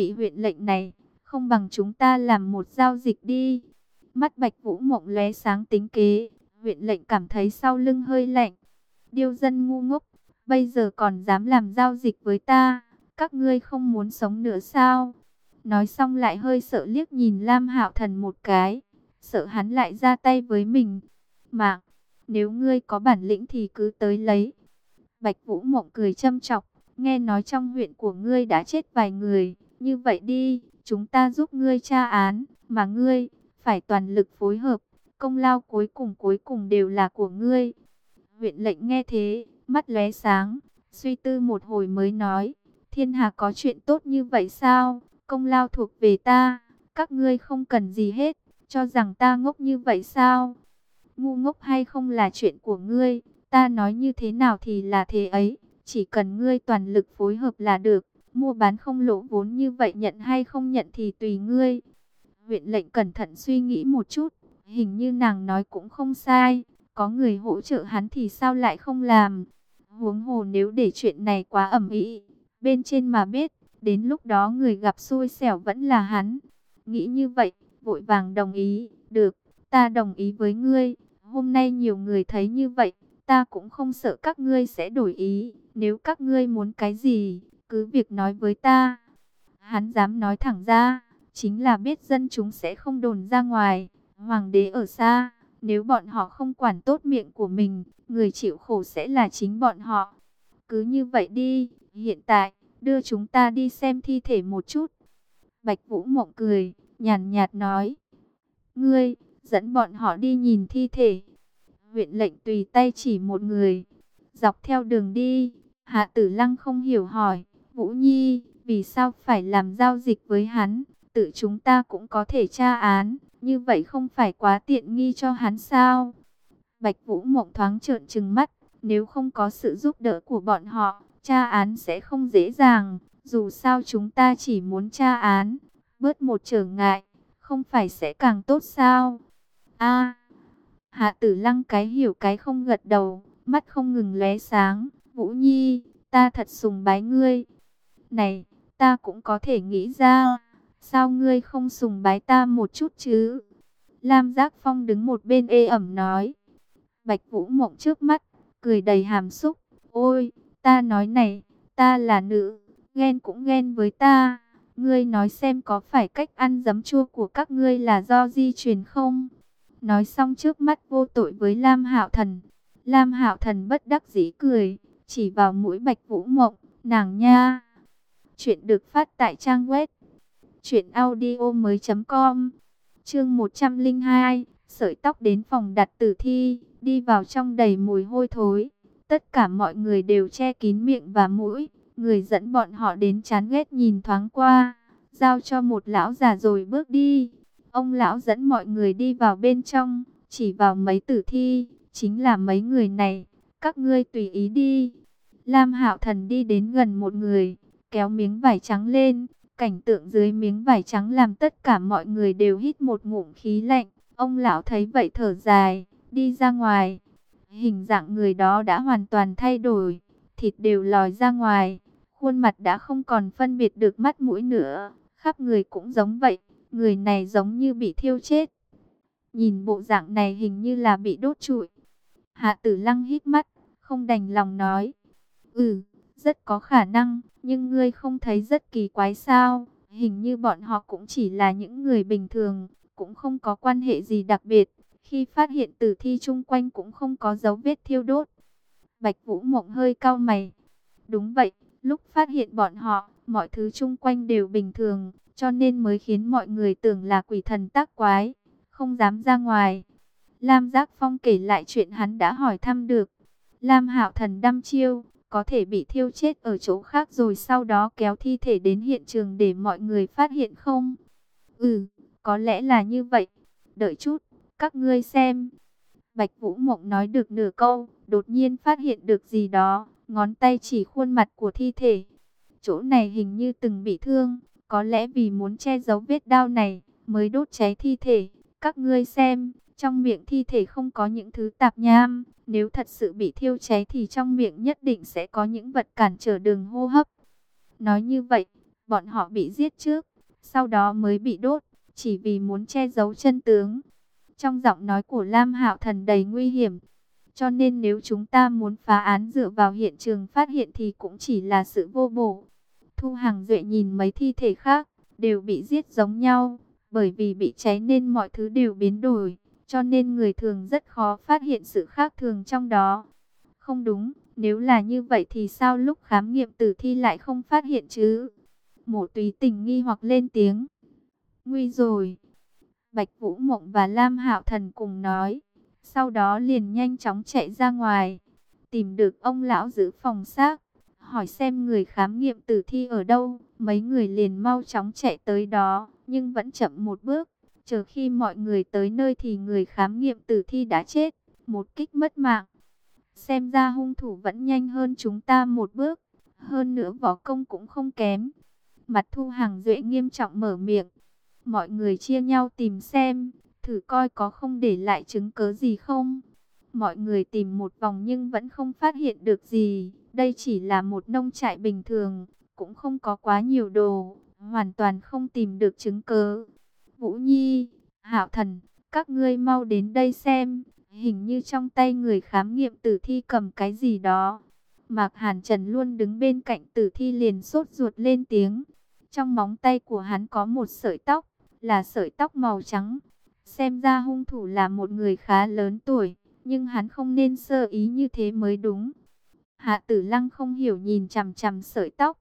vị huyện lệnh này, không bằng chúng ta làm một giao dịch đi. Mắt Bạch Vũ Mộng lóe sáng tính kế, huyện lệnh cảm thấy sau lưng hơi lạnh. Điêu dân ngu ngốc, bây giờ còn dám làm giao dịch với ta, các ngươi không muốn sống nữa sao? Nói xong lại hơi sợ liếc nhìn Lam Hạo Thần một cái, sợ hắn lại ra tay với mình. Mạng, nếu ngươi có bản lĩnh thì cứ tới lấy. Bạch Vũ Mộng cười châm chọc, nghe nói trong huyện của ngươi đã chết vài người, như vậy đi, chúng ta giúp ngươi tra án, mà ngươi phải toàn lực phối hợp, công lao cuối cùng cuối cùng đều là của ngươi. Huyện lệnh nghe thế, mắt lóe sáng, suy tư một hồi mới nói, thiên hà có chuyện tốt như vậy sao, công lao thuộc về ta, các ngươi không cần gì hết, cho rằng ta ngốc như vậy sao? Ngu ngốc hay không là chuyện của ngươi, ta nói như thế nào thì là thế ấy, chỉ cần ngươi toàn lực phối hợp là được, mua bán không lỗ vốn như vậy nhận hay không nhận thì tùy ngươi. Huyện lệnh cẩn thận suy nghĩ một chút, hình như nàng nói cũng không sai, có người hỗ trợ hắn thì sao lại không làm. Huống hồ nếu để chuyện này quá ẩm ý, bên trên mà biết, đến lúc đó người gặp xui xẻo vẫn là hắn. Nghĩ như vậy, vội vàng đồng ý, được, ta đồng ý với ngươi, hôm nay nhiều người thấy như vậy, ta cũng không sợ các ngươi sẽ đổi ý, nếu các ngươi muốn cái gì, cứ việc nói với ta. Hắn dám nói thẳng ra, chính là biết dân chúng sẽ không đồn ra ngoài, hoàng đế ở xa, nếu bọn họ không quản tốt miệng của mình, người chịu khổ sẽ là chính bọn họ. Cứ như vậy đi, hiện tại, đưa chúng ta đi xem thi thể một chút. Bạch Vũ Mộng cười, nhàn nhạt nói. Ngươi, dẫn bọn họ đi nhìn thi thể. Huyện lệnh tùy tay chỉ một người. Dọc theo đường đi, Hạ Tử Lăng không hiểu hỏi. Vũ Nhi, vì sao phải làm giao dịch với hắn? Tự chúng ta cũng có thể tra án. Như vậy không phải quá tiện nghi cho hắn sao? Bạch Vũ Mộng thoáng trợn trừng mắt. Nếu không có sự giúp đỡ của bọn họ, tra án sẽ không dễ dàng. Dù sao chúng ta chỉ muốn tra án, bớt một trở ngại, không phải sẽ càng tốt sao? A. Hạ Tử Lăng cái hiểu cái không gật đầu, mắt không ngừng lóe sáng, "Vũ Nhi, ta thật sùng bái ngươi." "Này, ta cũng có thể nghĩ ra, sao ngươi không sùng bái ta một chút chứ?" Lam Giác Phong đứng một bên ê ẩm nói. Bạch Vũ Mộng trước mắt, cười đầy hàm xúc, "Ôi, ta nói này, ta là nữ, ghen cũng ghen với ta." Ngươi nói xem có phải cách ăn giấm chua của các ngươi là do di truyền không? Nói xong trước mắt vô tội với Lam Hạo Thần. Lam Hạo Thần bất đắc dĩ cười, chỉ vào mũi Bạch Vũ Mộng, nàng nha. Chuyện được phát tại trang web truyệnaudiomoi.com. Chương 102, sợi tóc đến phòng đặt tử thi, đi vào trong đầy mùi hôi thối. Tất cả mọi người đều che kín miệng và mũi. Người dẫn bọn họ đến chán ghét nhìn thoáng qua, giao cho một lão già rồi bước đi. Ông lão dẫn mọi người đi vào bên trong, chỉ vào mấy tử thi, chính là mấy người này, các ngươi tùy ý đi. Lam Hạo Thần đi đến gần một người, kéo miếng vải trắng lên, cảnh tượng dưới miếng vải trắng làm tất cả mọi người đều hít một ngụm khí lạnh. Ông lão thấy vậy thở dài, đi ra ngoài. Hình dạng người đó đã hoàn toàn thay đổi, thịt đều lòi ra ngoài, khuôn mặt đã không còn phân biệt được mắt mũi nữa, khắp người cũng giống vậy, người này giống như bị thiêu chết. Nhìn bộ dạng này hình như là bị đốt trụi. Hạ tử lăng hít mắt, không đành lòng nói. Ừ, rất có khả năng, nhưng ngươi không thấy rất kỳ quái sao? Hình như bọn họ cũng chỉ là những người bình thường, cũng không có quan hệ gì đặc biệt. Khi phát hiện tử thi chung quanh cũng không có dấu vết thiêu đốt. Bạch Vũ Mộng hơi cau mày. Đúng vậy, Lúc phát hiện bọn họ, mọi thứ chung quanh đều bình thường, cho nên mới khiến mọi người tưởng là quỷ thần tác quái, không dám ra ngoài. Lam Giác Phong kể lại chuyện hắn đã hỏi thăm được. Lam Hạo Thần đăm chiêu, có thể bị thiêu chết ở chỗ khác rồi sau đó kéo thi thể đến hiện trường để mọi người phát hiện không? Ừ, có lẽ là như vậy. Đợi chút, các ngươi xem. Bạch Vũ Mộng nói được nửa câu, đột nhiên phát hiện được gì đó, ngón tay chỉ khuôn mặt của thi thể. Chỗ này hình như từng bị thương, có lẽ vì muốn che giấu vết đau này, mới đốt cháy thi thể. Các ngươi xem, trong miệng thi thể không có những thứ tạp nham, nếu thật sự bị thiêu cháy thì trong miệng nhất định sẽ có những vật cản trở đường hô hấp. Nói như vậy, bọn họ bị giết trước, sau đó mới bị đốt, chỉ vì muốn che giấu chân tướng. Trong giọng nói của Lam Hạo Thần đầy nguy hiểm, cho nên nếu chúng ta muốn phá án dựa vào hiện trường phát hiện thì cũng chỉ là sự vô bổ. Thu Hằng Duệ nhìn mấy thi thể khác, đều bị giết giống nhau, bởi vì bị cháy nên mọi thứ đều biến đổi, cho nên người thường rất khó phát hiện sự khác thường trong đó. Không đúng, nếu là như vậy thì sao lúc khám nghiệm tử thi lại không phát hiện chứ? Mộ tùy tình nghi hoặc lên tiếng. Nguy rồi. Bạch Vũ Mộng và Lam Hạo Thần cùng nói. Sau đó liền nhanh chóng chạy ra ngoài. Tìm được ông lão giữ phòng xác. Hỏi xem người khám nghiệm tử thi ở đâu. Mấy người liền mau chóng chạy tới đó. Nhưng vẫn chậm một bước. Chờ khi mọi người tới nơi thì người khám nghiệm tử thi đã chết. Một kích mất mạng. Xem ra hung thủ vẫn nhanh hơn chúng ta một bước. Hơn nữa võ công cũng không kém. Mặt thu hàng duệ nghiêm trọng mở miệng. Mọi người chia nhau tìm xem. Thử coi có không để lại chứng cớ gì không. Mọi người tìm một vòng nhưng vẫn không phát hiện được gì. Đây chỉ là một nông trại bình thường. Cũng không có quá nhiều đồ. Hoàn toàn không tìm được chứng cớ. Vũ Nhi, Hạo Thần, các ngươi mau đến đây xem. Hình như trong tay người khám nghiệm tử thi cầm cái gì đó. Mạc Hàn Trần luôn đứng bên cạnh tử thi liền sốt ruột lên tiếng. Trong móng tay của hắn có một sợi tóc, là sợi tóc màu trắng. Xem ra hung thủ là một người khá lớn tuổi, nhưng hắn không nên sơ ý như thế mới đúng. Hạ tử lăng không hiểu nhìn chằm chằm sợi tóc.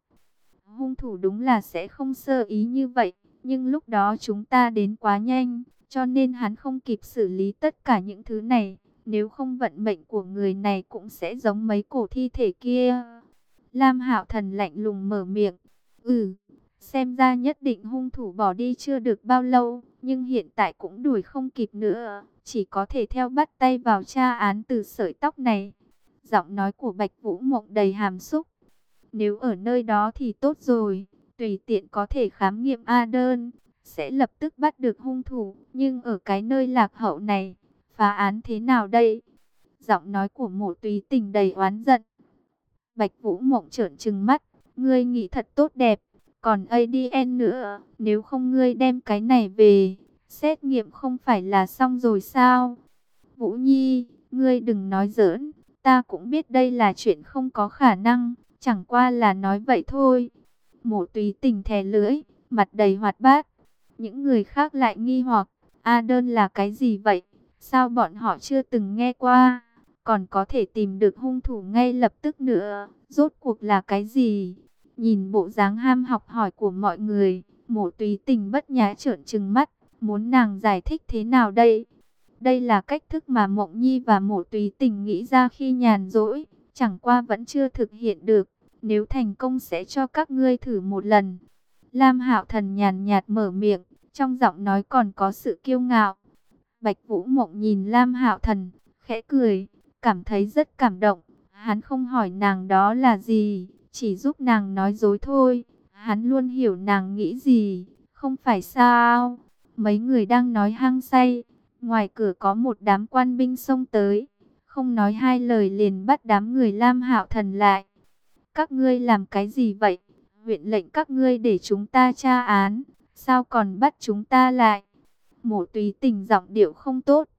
Hung thủ đúng là sẽ không sơ ý như vậy, nhưng lúc đó chúng ta đến quá nhanh, cho nên hắn không kịp xử lý tất cả những thứ này. Nếu không vận mệnh của người này cũng sẽ giống mấy cổ thi thể kia. Lam Hạo Thần lạnh lùng mở miệng. Ừ, xem ra nhất định hung thủ bỏ đi chưa được bao lâu, nhưng hiện tại cũng đuổi không kịp nữa. Chỉ có thể theo bắt tay vào tra án từ sợi tóc này. Giọng nói của Bạch Vũ Mộng đầy hàm xúc. Nếu ở nơi đó thì tốt rồi, tùy tiện có thể khám nghiệm A đơn, sẽ lập tức bắt được hung thủ. Nhưng ở cái nơi lạc hậu này, phá án thế nào đây? Giọng nói của mộ tùy tình đầy oán giận. Bạch Vũ Mộng trợn trừng mắt, ngươi nghĩ thật tốt đẹp, còn ADN nữa, nếu không ngươi đem cái này về, xét nghiệm không phải là xong rồi sao? Vũ Nhi, ngươi đừng nói giỡn, ta cũng biết đây là chuyện không có khả năng, chẳng qua là nói vậy thôi. Mộ tùy tình thè lưỡi, mặt đầy hoạt bát, những người khác lại nghi hoặc, A đơn là cái gì vậy? Sao bọn họ chưa từng nghe qua? Còn có thể tìm được hung thủ ngay lập tức nữa. Rốt cuộc là cái gì? Nhìn bộ dáng ham học hỏi của mọi người, mộ tùy tình bất nhã trợn trừng mắt. Muốn nàng giải thích thế nào đây? Đây là cách thức mà Mộng Nhi và mộ tùy tình nghĩ ra khi nhàn rỗi. Chẳng qua vẫn chưa thực hiện được. Nếu thành công sẽ cho các ngươi thử một lần. Lam Hạo Thần nhàn nhạt mở miệng. Trong giọng nói còn có sự kiêu ngạo. Bạch Vũ Mộng nhìn Lam Hạo Thần, khẽ cười, cảm thấy rất cảm động. Hắn không hỏi nàng đó là gì, chỉ giúp nàng nói dối thôi. Hắn luôn hiểu nàng nghĩ gì, không phải sao? Mấy người đang nói hăng say, ngoài cửa có một đám quan binh xông tới, không nói hai lời liền bắt đám người Lam Hạo Thần lại. Các ngươi làm cái gì vậy? Huyện lệnh các ngươi để chúng ta tra án, sao còn bắt chúng ta lại? mổ tùy tình giọng điệu không tốt.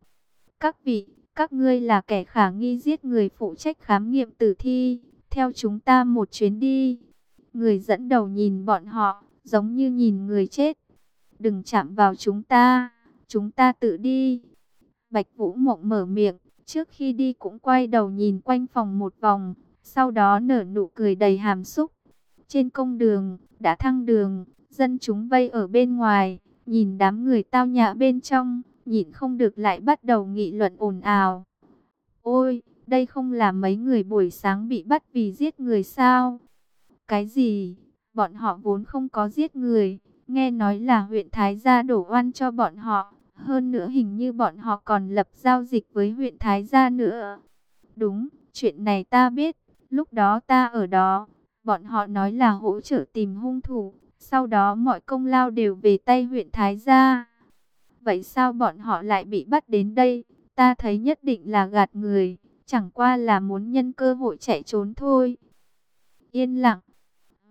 Các vị, các ngươi là kẻ khả nghi giết người phụ trách khám nghiệm tử thi. Theo chúng ta một chuyến đi. Người dẫn đầu nhìn bọn họ, giống như nhìn người chết. Đừng chạm vào chúng ta, chúng ta tự đi. Bạch Vũ Mộng mở miệng, trước khi đi cũng quay đầu nhìn quanh phòng một vòng, sau đó nở nụ cười đầy hàm xúc. Trên công đường, đã thăng đường, dân chúng vây ở bên ngoài, Nhìn đám người tao nhã bên trong, nhịn không được lại bắt đầu nghị luận ồn ào. Ôi, đây không là mấy người buổi sáng bị bắt vì giết người sao? Cái gì? Bọn họ vốn không có giết người, nghe nói là huyện Thái Gia đổ oan cho bọn họ. Hơn nữa hình như bọn họ còn lập giao dịch với huyện Thái Gia nữa. Đúng, chuyện này ta biết, lúc đó ta ở đó, bọn họ nói là hỗ trợ tìm hung thủ, sau đó mọi công lao đều về tay huyện Thái Gia. Vậy sao bọn họ lại bị bắt đến đây? Ta thấy nhất định là gạt người, chẳng qua là muốn nhân cơ hội chạy trốn thôi. Yên lặng,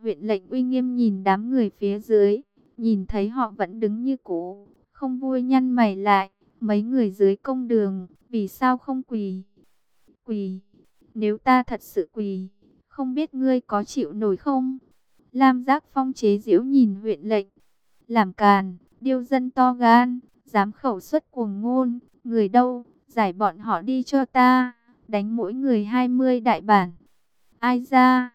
Huyện lệnh uy nghiêm nhìn đám người phía dưới, nhìn thấy họ vẫn đứng như cũ, không vui nhăn mày lại, mấy người dưới công đường, vì sao không quỳ? Quỳ, nếu ta thật sự quỳ, không biết ngươi có chịu nổi không? Lam Giác Phong chế diễu nhìn huyện lệnh, làm càn, điêu dân to gan, dám khẩu xuất cuồng ngôn, người đâu, giải bọn họ đi cho ta, đánh mỗi người 20 đại bản. Ai ra,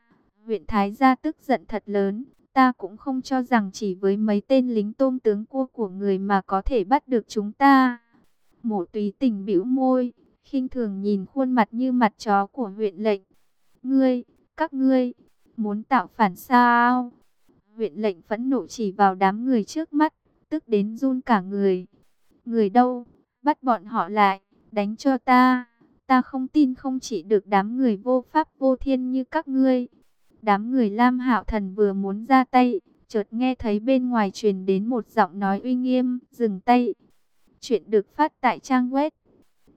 huyện Thái gia tức giận thật lớn, ta cũng không cho rằng chỉ với mấy tên lính tôm tướng cua của người mà có thể bắt được chúng ta. Mộ tùy tình bĩu môi, khinh thường nhìn khuôn mặt như mặt chó của huyện lệnh. Ngươi, các ngươi, muốn tạo phản sao? Huyện lệnh phẫn nộ chỉ vào đám người trước mắt, tức đến run cả người. Người đâu? Bắt bọn họ lại, đánh cho ta. Ta không tin không chỉ được đám người vô pháp vô thiên như các ngươi. Đám người Lam Hạo Thần vừa muốn ra tay, chợt nghe thấy bên ngoài truyền đến một giọng nói uy nghiêm, dừng tay. Chuyện được phát tại trang web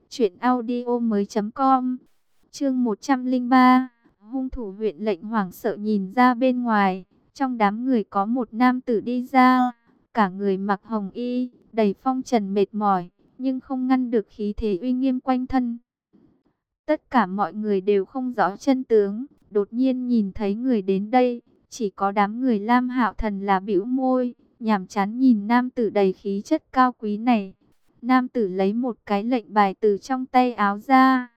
truyệnaudiomoi.com. Chương 103. Hung thủ huyện lệnh hoảng sợ nhìn ra bên ngoài, trong đám người có một nam tử đi ra, cả người mặc hồng y, đầy phong trần mệt mỏi, nhưng không ngăn được khí thế uy nghiêm quanh thân. Tất cả mọi người đều không rõ chân tướng, đột nhiên nhìn thấy người đến đây, chỉ có đám người Lam Hạo Thần là bĩu môi, nhàm chán nhìn nam tử đầy khí chất cao quý này. Nam tử lấy một cái lệnh bài từ trong tay áo ra,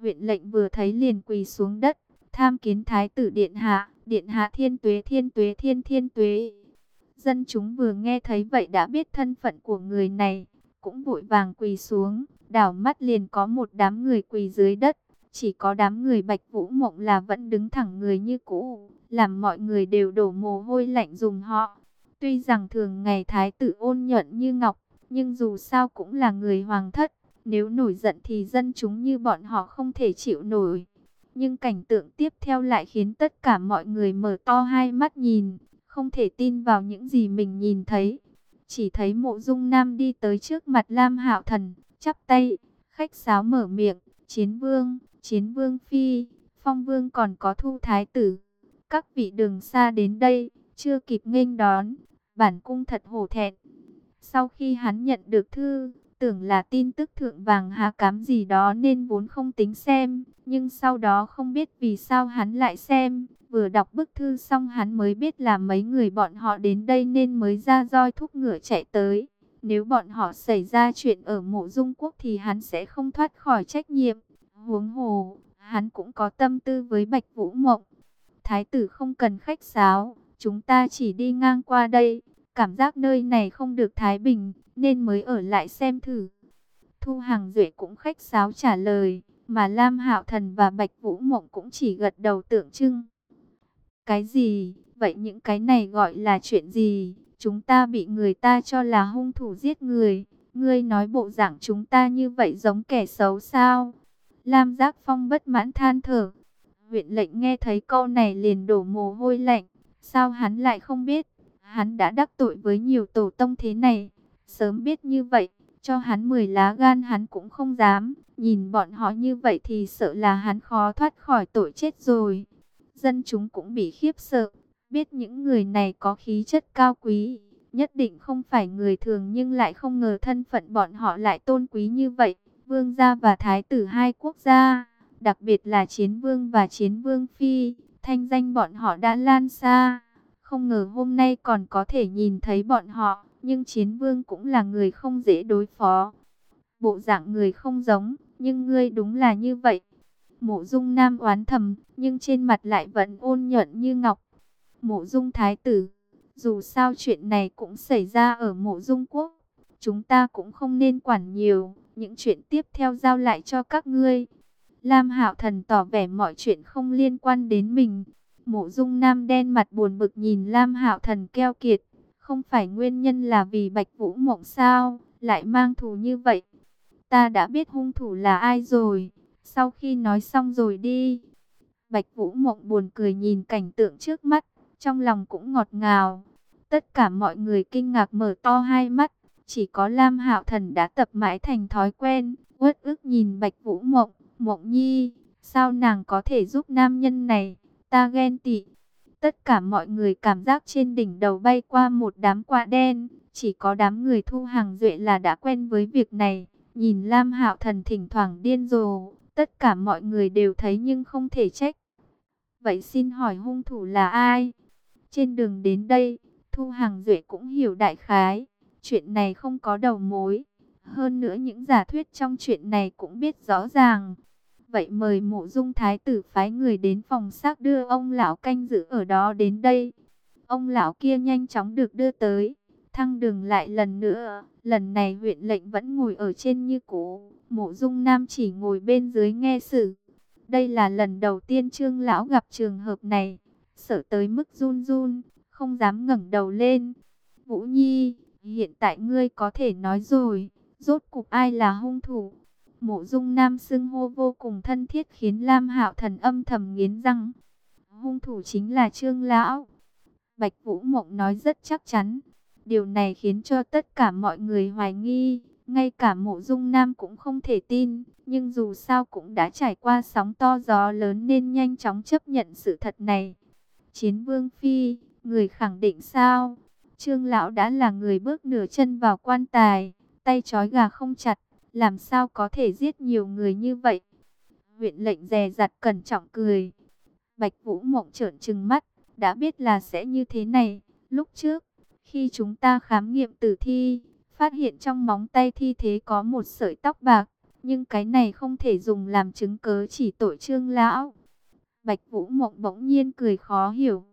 huyện lệnh vừa thấy liền quỳ xuống đất, tham kiến thái tử điện hạ, điện hạ thiên tuế thiên tuế thiên thiên tuế. Dân chúng vừa nghe thấy vậy đã biết thân phận của người này, cũng vội vàng quỳ xuống, đảo mắt liền có một đám người quỳ dưới đất. Chỉ có đám người Bạch Vũ Mộng là vẫn đứng thẳng người như cũ, làm mọi người đều đổ mồ hôi lạnh dùng họ. Tuy rằng thường ngày thái tử ôn nhuận như ngọc, nhưng dù sao cũng là người hoàng thất, nếu nổi giận thì dân chúng như bọn họ không thể chịu nổi. Nhưng cảnh tượng tiếp theo lại khiến tất cả mọi người mở to hai mắt nhìn, không thể tin vào những gì mình nhìn thấy. Chỉ thấy mộ dung nam đi tới trước mặt Lam Hạo Thần, chắp tay, khách sáo mở miệng, chiến vương, chiến vương phi, phong vương còn có thu thái tử. Các vị đường xa đến đây, chưa kịp nghênh đón, bản cung thật hổ thẹn. Sau khi hắn nhận được thư, tưởng là tin tức thượng vàng hạ cám gì đó nên vốn không tính xem, nhưng sau đó không biết vì sao hắn lại xem, vừa đọc bức thư xong hắn mới biết là mấy người bọn họ đến đây nên mới ra roi thúc ngựa chạy tới. Nếu bọn họ xảy ra chuyện ở mộ dung quốc thì hắn sẽ không thoát khỏi trách nhiệm. Huống hồ, hắn cũng có tâm tư với Bạch Vũ Mộng. Thái tử không cần khách sáo, chúng ta chỉ đi ngang qua đây, cảm giác nơi này không được thái bình, nên mới ở lại xem thử. Thu Hàng Duệ cũng khách sáo trả lời, mà Lam Hạo Thần và Bạch Vũ Mộng cũng chỉ gật đầu tượng trưng. Cái gì? Vậy những cái này gọi là chuyện gì? Chúng ta bị người ta cho là hung thủ giết người. Ngươi nói bộ dạng chúng ta như vậy giống kẻ xấu sao? Lam Giác Phong bất mãn than thở. Huyện lệnh nghe thấy câu này liền đổ mồ hôi lạnh. Sao hắn lại không biết? Hắn đã đắc tội với nhiều tổ tông thế này. Sớm biết như vậy, cho hắn 10 lá gan hắn cũng không dám. Nhìn bọn họ như vậy thì sợ là hắn khó thoát khỏi tội chết rồi. Dân chúng cũng bị khiếp sợ, biết những người này có khí chất cao quý. Nhất định không phải người thường nhưng lại không ngờ thân phận bọn họ lại tôn quý như vậy. Vương gia và thái tử hai quốc gia, đặc biệt là chiến vương và chiến vương phi, thanh danh bọn họ đã lan xa. Không ngờ hôm nay còn có thể nhìn thấy bọn họ, nhưng chiến vương cũng là người không dễ đối phó. Bộ dạng người không giống, nhưng ngươi đúng là như vậy. Mộ dung nam oán thầm, nhưng trên mặt lại vẫn ôn nhuận như ngọc. Mộ dung thái tử, dù sao chuyện này cũng xảy ra ở mộ dung quốc. Chúng ta cũng không nên quản nhiều, những chuyện tiếp theo giao lại cho các ngươi. Lam Hạo Thần tỏ vẻ mọi chuyện không liên quan đến mình. Mộ Dung Nam đen mặt buồn bực nhìn Lam Hạo Thần keo kiệt, không phải nguyên nhân là vì Bạch Vũ Mộng sao, lại mang thù như vậy. Ta đã biết hung thủ là ai rồi, sau khi nói xong rồi đi. Bạch Vũ Mộng buồn cười nhìn cảnh tượng trước mắt, trong lòng cũng ngọt ngào. Tất cả mọi người kinh ngạc mở to hai mắt, chỉ có Lam Hạo Thần đã tập mãi thành thói quen, uất ức nhìn Bạch Vũ Mộng, Mộng Nhi, sao nàng có thể giúp nam nhân này, ta ghen tị. Tất cả mọi người cảm giác trên đỉnh đầu bay qua một đám quạ đen. Chỉ có đám người thu hàng duệ là đã quen với việc này. Nhìn Lam Hạo Thần thỉnh thoảng điên rồ. Tất cả mọi người đều thấy nhưng không thể trách. Vậy xin hỏi hung thủ là ai? Trên đường đến đây, Thu Hàng Duệ cũng hiểu đại khái. Chuyện này không có đầu mối. Hơn nữa những giả thuyết trong chuyện này cũng biết rõ ràng. Vậy mời mộ dung thái tử phái người đến phòng xác đưa ông lão canh giữ ở đó đến đây. Ông lão kia nhanh chóng được đưa tới. Thăng đường lại lần nữa. Lần này huyện lệnh vẫn ngồi ở trên như cũ. Mộ dung nam chỉ ngồi bên dưới nghe xử. Đây là lần đầu tiên trương lão gặp trường hợp này. Sợ tới mức run run. Không dám ngẩng đầu lên. Vũ Nhi, hiện tại ngươi có thể nói rồi. Rốt cục ai là hung thủ? Mộ dung nam xưng hô vô cùng thân thiết khiến Lam Hạo Thần âm thầm nghiến răng. Hung thủ chính là Trương Lão. Bạch Vũ Mộng nói rất chắc chắn. Điều này khiến cho tất cả mọi người hoài nghi. Ngay cả mộ dung nam cũng không thể tin. Nhưng dù sao cũng đã trải qua sóng to gió lớn nên nhanh chóng chấp nhận sự thật này. Chiến vương phi, người khẳng định sao? Trương Lão đã là người bước nửa chân vào quan tài. Tay trói gà không chặt làm sao có thể giết nhiều người như vậy? Huyện lệnh dè dặt cẩn trọng cười. Bạch Vũ Mộng trợn trừng mắt, đã biết là sẽ như thế này. Lúc trước, khi chúng ta khám nghiệm tử thi, phát hiện trong móng tay thi thế có một sợi tóc bạc. Nhưng cái này không thể dùng làm chứng cớ chỉ tội trương lão. Bạch Vũ Mộng bỗng nhiên cười khó hiểu.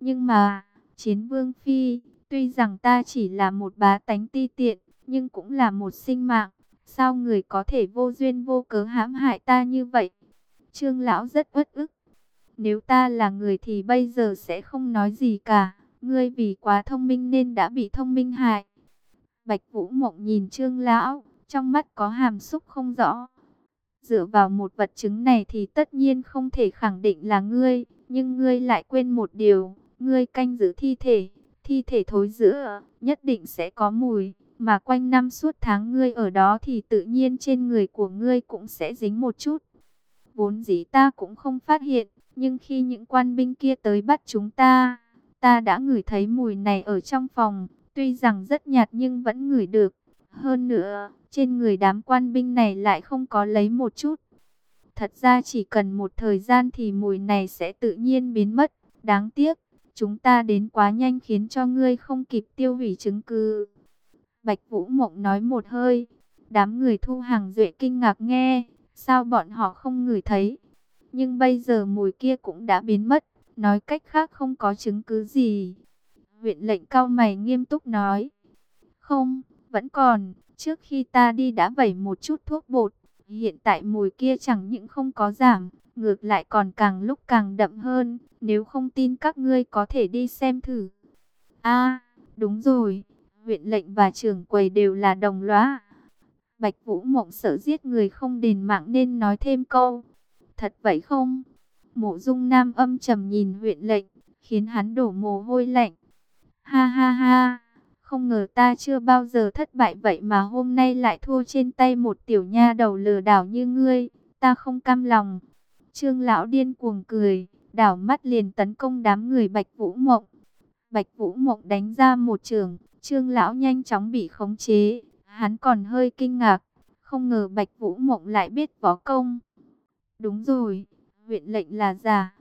Nhưng mà, chiến vương phi, tuy rằng ta chỉ là một bá tánh ti tiện, nhưng cũng là một sinh mạng. Sao người có thể vô duyên vô cớ hãm hại ta như vậy? Trương lão rất uất ức. Nếu ta là người thì bây giờ sẽ không nói gì cả. Ngươi vì quá thông minh nên đã bị thông minh hại. Bạch Vũ Mộng nhìn Trương lão, trong mắt có hàm xúc không rõ. Dựa vào một vật chứng này thì tất nhiên không thể khẳng định là ngươi, nhưng ngươi lại quên một điều, ngươi canh giữ thi thể, thi thể thối rữa, nhất định sẽ có mùi mà quanh năm suốt tháng ngươi ở đó thì tự nhiên trên người của ngươi cũng sẽ dính một chút. Vốn dĩ ta cũng không phát hiện, nhưng khi những quan binh kia tới bắt chúng ta, ta đã ngửi thấy mùi này ở trong phòng, tuy rằng rất nhạt nhưng vẫn ngửi được. Hơn nữa, trên người đám quan binh này lại không có lấy một chút. Thật ra chỉ cần một thời gian thì mùi này sẽ tự nhiên biến mất. Đáng tiếc, chúng ta đến quá nhanh khiến cho ngươi không kịp tiêu hủy chứng cứ. Bạch Vũ Mộng nói một hơi. Đám người thu hàng duệ kinh ngạc nghe. Sao bọn họ không ngửi thấy? Nhưng bây giờ mùi kia cũng đã biến mất. Nói cách khác không có chứng cứ gì. Huyện lệnh cao mày nghiêm túc nói. Không, vẫn còn. Trước khi ta đi đã vẩy một chút thuốc bột. Hiện tại mùi kia chẳng những không có giảm. Ngược lại còn càng lúc càng đậm hơn. Nếu không tin các ngươi có thể đi xem thử. a đúng rồi huyện lệnh và trưởng quầy đều là đồng lõa. Bạch Vũ Mộng sợ giết người không đền mạng nên nói thêm câu. Thật vậy không? Mộ dung nam âm trầm nhìn huyện lệnh, khiến hắn đổ mồ hôi lạnh. Ha ha ha, không ngờ ta chưa bao giờ thất bại vậy mà hôm nay lại thua trên tay một tiểu nha đầu lừa đảo như ngươi, ta không cam lòng. Trương lão điên cuồng cười, đảo mắt liền tấn công đám người Bạch Vũ Mộng. Bạch Vũ Mộng đánh ra một trường, Trương lão nhanh chóng bị khống chế, hắn còn hơi kinh ngạc, không ngờ Bạch Vũ Mộng lại biết võ công. Đúng rồi, huyện lệnh là giả.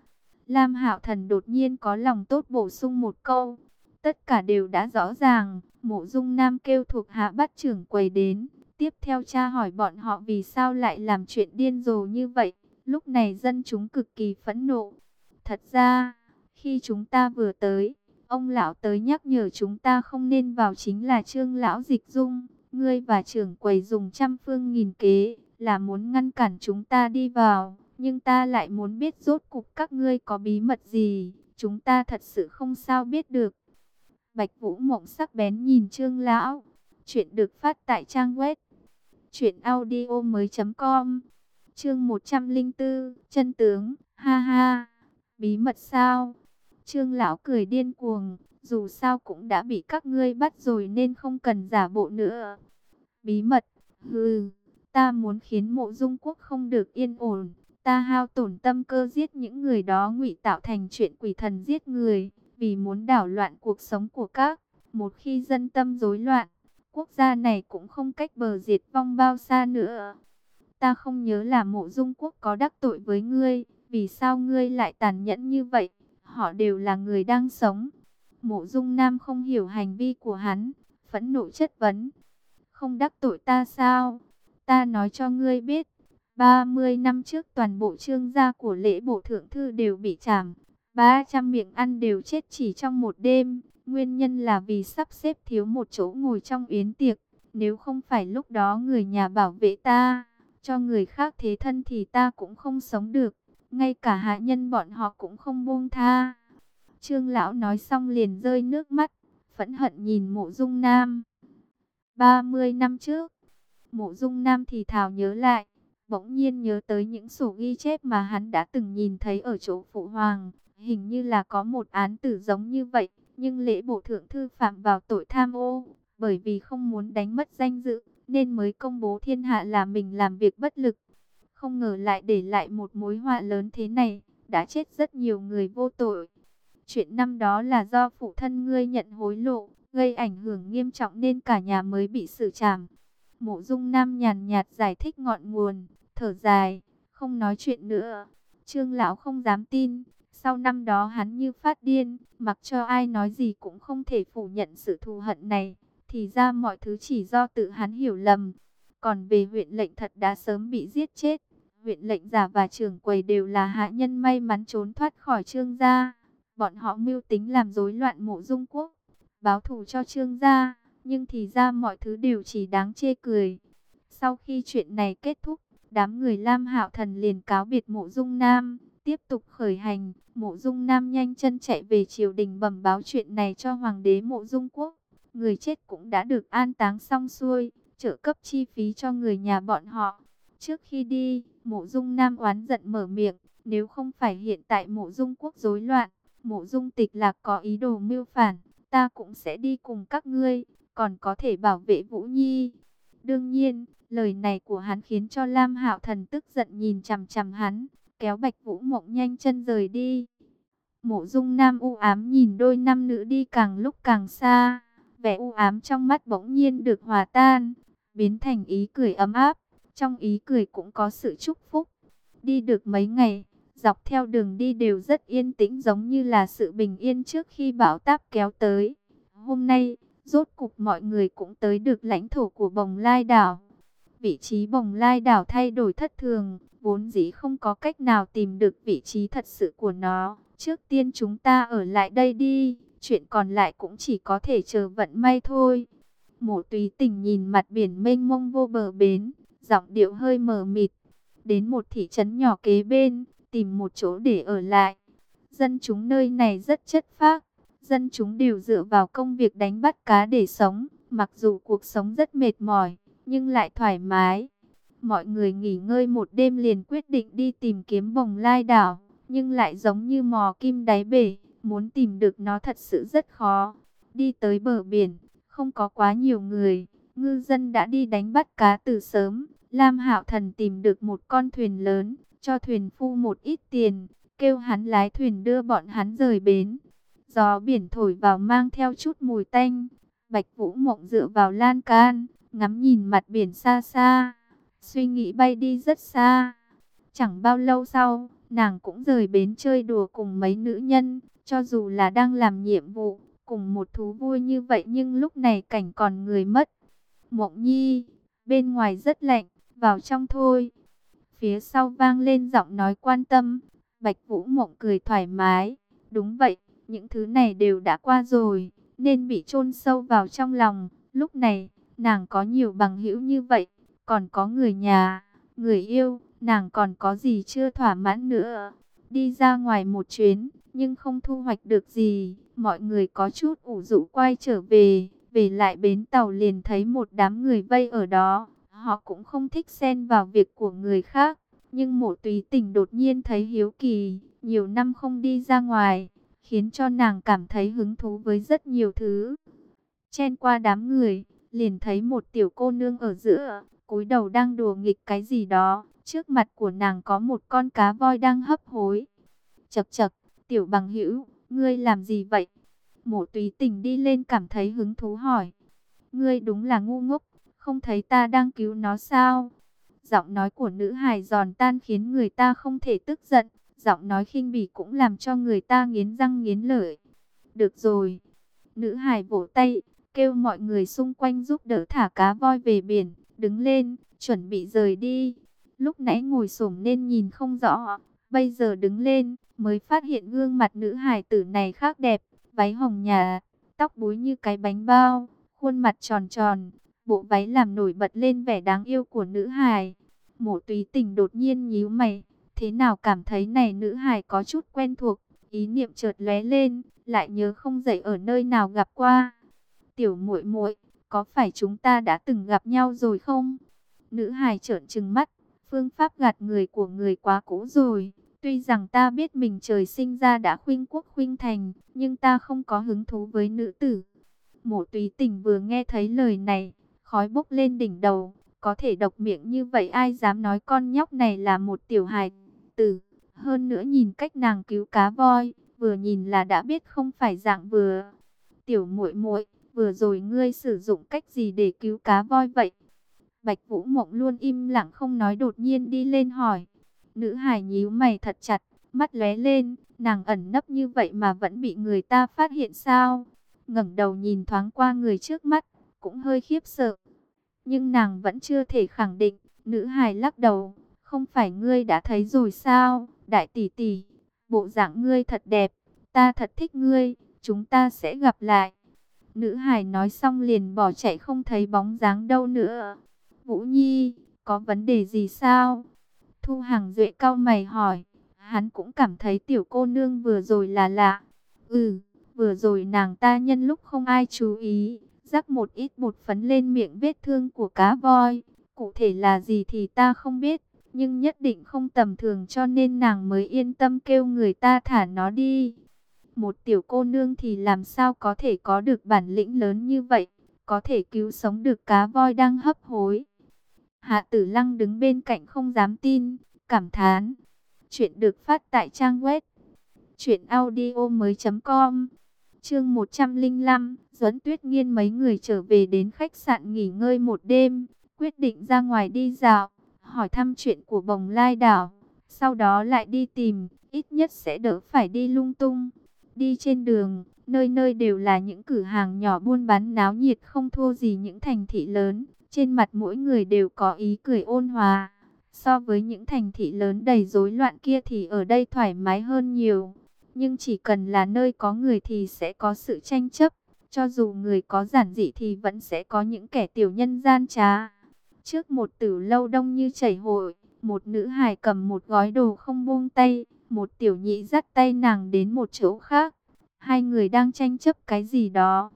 Lam Hạo Thần đột nhiên có lòng tốt bổ sung một câu. Tất cả đều đã rõ ràng, Mộ Dung Nam kêu thuộc hạ bắt trưởng quầy đến, tiếp theo tra hỏi bọn họ vì sao lại làm chuyện điên rồ như vậy. Lúc này dân chúng cực kỳ phẫn nộ. Thật ra, khi chúng ta vừa tới, Ông lão tới nhắc nhở chúng ta không nên vào chính là trương lão dịch dung. Ngươi và trưởng quầy dùng trăm phương nghìn kế là muốn ngăn cản chúng ta đi vào. Nhưng ta lại muốn biết rốt cục các ngươi có bí mật gì. Chúng ta thật sự không sao biết được. Bạch Vũ mộng sắc bén nhìn trương lão. Chuyện được phát tại trang web. Chuyện audio mới.com Chương 104 Chân tướng Ha ha, Bí mật sao Trương lão cười điên cuồng, dù sao cũng đã bị các ngươi bắt rồi nên không cần giả bộ nữa. Bí mật, hừ, ta muốn khiến mộ dung quốc không được yên ổn, Ta hao tổn tâm cơ giết những người đó ngụy tạo thành chuyện quỷ thần giết người, vì muốn đảo loạn cuộc sống của các. Một khi dân tâm rối loạn, quốc gia này cũng không cách bờ diệt vong bao xa nữa. Ta không nhớ là mộ dung quốc có đắc tội với ngươi, vì sao ngươi lại tàn nhẫn như vậy? Họ đều là người đang sống. Mộ dung nam không hiểu hành vi của hắn, phẫn nộ chất vấn. Không đắc tội ta sao? Ta nói cho ngươi biết, 30 năm trước toàn bộ trương gia của lễ bộ thượng thư đều bị chảm. 300 miệng ăn đều chết chỉ trong một đêm. Nguyên nhân là vì sắp xếp thiếu một chỗ ngồi trong yến tiệc. Nếu không phải lúc đó người nhà bảo vệ ta, cho người khác thế thân thì ta cũng không sống được. Ngay cả hạ nhân bọn họ cũng không buông tha. Trương lão nói xong liền rơi nước mắt, phẫn hận nhìn mộ dung nam. 30 năm trước, mộ dung nam thì thào nhớ lại, bỗng nhiên nhớ tới những sổ ghi chép mà hắn đã từng nhìn thấy ở chỗ phụ hoàng. Hình như là có một án tử giống như vậy, nhưng lễ bộ thượng thư phạm vào tội tham ô, bởi vì không muốn đánh mất danh dự, nên mới công bố thiên hạ là mình làm việc bất lực. Không ngờ lại để lại một mối họa lớn thế này, đã chết rất nhiều người vô tội. Chuyện năm đó là do phụ thân ngươi nhận hối lộ, gây ảnh hưởng nghiêm trọng nên cả nhà mới bị xử trảm. Mộ dung nam nhàn nhạt giải thích ngọn nguồn, thở dài, không nói chuyện nữa. Trương lão không dám tin, sau năm đó hắn như phát điên, mặc cho ai nói gì cũng không thể phủ nhận sự thù hận này. Thì ra mọi thứ chỉ do tự hắn hiểu lầm. Còn về huyện lệnh thật đã sớm bị giết chết. Huyện lệnh giả và trưởng quầy đều là hạ nhân may mắn trốn thoát khỏi trương gia. Bọn họ mưu tính làm rối loạn mộ dung quốc, báo thù cho trương gia. Nhưng thì ra mọi thứ đều chỉ đáng chê cười. Sau khi chuyện này kết thúc, đám người Lam Hạo Thần liền cáo biệt mộ dung nam, tiếp tục khởi hành. Mộ dung nam nhanh chân chạy về triều đình bẩm báo chuyện này cho hoàng đế mộ dung quốc. Người chết cũng đã được an táng xong xuôi, trợ cấp chi phí cho người nhà bọn họ. Trước khi đi, mộ dung nam oán giận mở miệng, nếu không phải hiện tại mộ dung quốc rối loạn, mộ dung tịch lạc có ý đồ mưu phản, ta cũng sẽ đi cùng các ngươi, còn có thể bảo vệ Vũ Nhi. Đương nhiên, lời này của hắn khiến cho Lam Hạo Thần tức giận nhìn chằm chằm hắn, kéo Bạch Vũ Mộng nhanh chân rời đi. Mộ Dung Nam u ám nhìn đôi nam nữ đi càng lúc càng xa, vẻ u ám trong mắt bỗng nhiên được hòa tan, biến thành ý cười ấm áp, trong ý cười cũng có sự chúc phúc. Đi được mấy ngày, dọc theo đường đi đều rất yên tĩnh giống như là sự bình yên trước khi bão táp kéo tới. Hôm nay, rốt cục mọi người cũng tới được lãnh thổ của Bồng Lai đảo. Vị trí Bồng Lai đảo thay đổi thất thường, vốn dĩ không có cách nào tìm được vị trí thật sự của nó. Trước tiên chúng ta ở lại đây đi, chuyện còn lại cũng chỉ có thể chờ vận may thôi. Mộ tùy tình nhìn mặt biển mênh mông vô bờ bến, giọng điệu hơi mờ mịt. Đến một thị trấn nhỏ kế bên, tìm một chỗ để ở lại. Dân chúng nơi này rất chất phác, dân chúng đều dựa vào công việc đánh bắt cá để sống, mặc dù cuộc sống rất mệt mỏi, nhưng lại thoải mái. Mọi người nghỉ ngơi một đêm liền quyết định đi tìm kiếm bồng lai đảo, nhưng lại giống như mò kim đáy bể, muốn tìm được nó thật sự rất khó. Đi tới bờ biển, không có quá nhiều người, ngư dân đã đi đánh bắt cá từ sớm. Lam Hạo Thần tìm được một con thuyền lớn, cho thuyền phu một ít tiền, kêu hắn lái thuyền đưa bọn hắn rời bến. Gió biển thổi vào mang theo chút mùi tanh, Bạch Vũ Mộng dựa vào lan can, ngắm nhìn mặt biển xa xa, suy nghĩ bay đi rất xa. Chẳng bao lâu sau, nàng cũng rời bến chơi đùa cùng mấy nữ nhân, cho dù là đang làm nhiệm vụ, cùng một thú vui như vậy nhưng lúc này cảnh còn người mất. Mộng nhi, bên ngoài rất lạnh, vào trong thôi. Phía sau vang lên giọng nói quan tâm, Bạch Vũ Mộng cười thoải mái. Đúng vậy, những thứ này đều đã qua rồi, nên bị chôn sâu vào trong lòng. Lúc này, nàng có nhiều bằng hữu như vậy, còn có người nhà, người yêu, nàng còn có gì chưa thỏa mãn nữa. Đi ra ngoài một chuyến, nhưng không thu hoạch được gì, mọi người có chút ủ rũ quay trở về, về lại bến tàu liền thấy một đám người vây ở đó. Họ cũng không thích xen vào việc của người khác, nhưng mộ tùy tình đột nhiên thấy hiếu kỳ, nhiều năm không đi ra ngoài, khiến cho nàng cảm thấy hứng thú với rất nhiều thứ. Chen qua đám người, liền thấy một tiểu cô nương ở giữa, cúi đầu đang đùa nghịch cái gì đó, Trước mặt của nàng có một con cá voi đang hấp hối. Chật chật, tiểu bằng hữu, ngươi làm gì vậy? Mộ tùy tình đi lên cảm thấy hứng thú hỏi. Ngươi đúng là ngu ngốc, không thấy ta đang cứu nó sao? Giọng nói của nữ hài giòn tan khiến người ta không thể tức giận. Giọng nói khinh bỉ cũng làm cho người ta nghiến răng nghiến lợi. Được rồi. Nữ hài vỗ tay, kêu mọi người xung quanh giúp đỡ thả cá voi về biển. Đứng lên, chuẩn bị rời đi. Lúc nãy ngồi sổm nên nhìn không rõ. Bây giờ đứng lên, mới phát hiện gương mặt nữ hài tử này khác đẹp. Váy hồng nhà, tóc búi như cái bánh bao, khuôn mặt tròn tròn. Bộ váy làm nổi bật lên vẻ đáng yêu của nữ hài. Mộ túy tình đột nhiên nhíu mày. Thế nào cảm thấy này nữ hài có chút quen thuộc. Ý niệm chợt lóe lên, lại nhớ không dậy ở nơi nào gặp qua. Tiểu muội muội, có phải chúng ta đã từng gặp nhau rồi không? Nữ hài trợn trừng mắt, phương pháp gạt người của người quá cũ rồi. Tuy rằng ta biết mình trời sinh ra đã khuynh quốc khuynh thành, nhưng ta không có hứng thú với nữ tử. Mộ tùy tình vừa nghe thấy lời này, khói bốc lên đỉnh đầu, có thể độc miệng như vậy ai dám nói con nhóc này là một tiểu hài tử. Hơn nữa nhìn cách nàng cứu cá voi, vừa nhìn là đã biết không phải dạng vừa. Tiểu muội muội, vừa rồi ngươi sử dụng cách gì để cứu cá voi vậy? Bạch Vũ Mộng luôn im lặng không nói đột nhiên đi lên hỏi. Nữ hài nhíu mày thật chặt, mắt lóe lên, nàng ẩn nấp như vậy mà vẫn bị người ta phát hiện sao? ngẩng đầu nhìn thoáng qua người trước mắt, cũng hơi khiếp sợ. Nhưng nàng vẫn chưa thể khẳng định, nữ hài lắc đầu, không phải ngươi đã thấy rồi sao, đại tỷ tỷ, bộ dạng ngươi thật đẹp, ta thật thích ngươi, chúng ta sẽ gặp lại. Nữ hài nói xong liền bỏ chạy không thấy bóng dáng đâu nữa. Vũ Nhi, có vấn đề gì sao? Thu hàng Duệ cao mày hỏi, hắn cũng cảm thấy tiểu cô nương vừa rồi là lạ. Ừ, vừa rồi nàng ta nhân lúc không ai chú ý, rắc một ít bột phấn lên miệng vết thương của cá voi. Cụ thể là gì thì ta không biết, nhưng nhất định không tầm thường cho nên nàng mới yên tâm kêu người ta thả nó đi. Một tiểu cô nương thì làm sao có thể có được bản lĩnh lớn như vậy, có thể cứu sống được cá voi đang hấp hối. Hạ tử lăng đứng bên cạnh không dám tin, cảm thán. Chuyện được phát tại trang web truyệnaudio mới.com. Chương 105, Duẫn Tuyết Nghiên mấy người trở về đến khách sạn nghỉ ngơi một đêm, quyết định ra ngoài đi dạo, hỏi thăm chuyện của bồng lai đảo, sau đó lại đi tìm, ít nhất sẽ đỡ phải đi lung tung. Đi trên đường, nơi nơi đều là những cửa hàng nhỏ buôn bán náo nhiệt không thua gì những thành thị lớn, trên mặt mỗi người đều có ý cười ôn hòa. So với những thành thị lớn đầy rối loạn kia thì ở đây thoải mái hơn nhiều. Nhưng chỉ cần là nơi có người thì sẽ có sự tranh chấp. Cho dù người có giản dị thì vẫn sẽ có những kẻ tiểu nhân gian trá. Trước một tử lâu đông như chảy hội, một nữ hài cầm một gói đồ không buông tay, một tiểu nhị dắt tay nàng đến một chỗ khác. Hai người đang tranh chấp cái gì đó.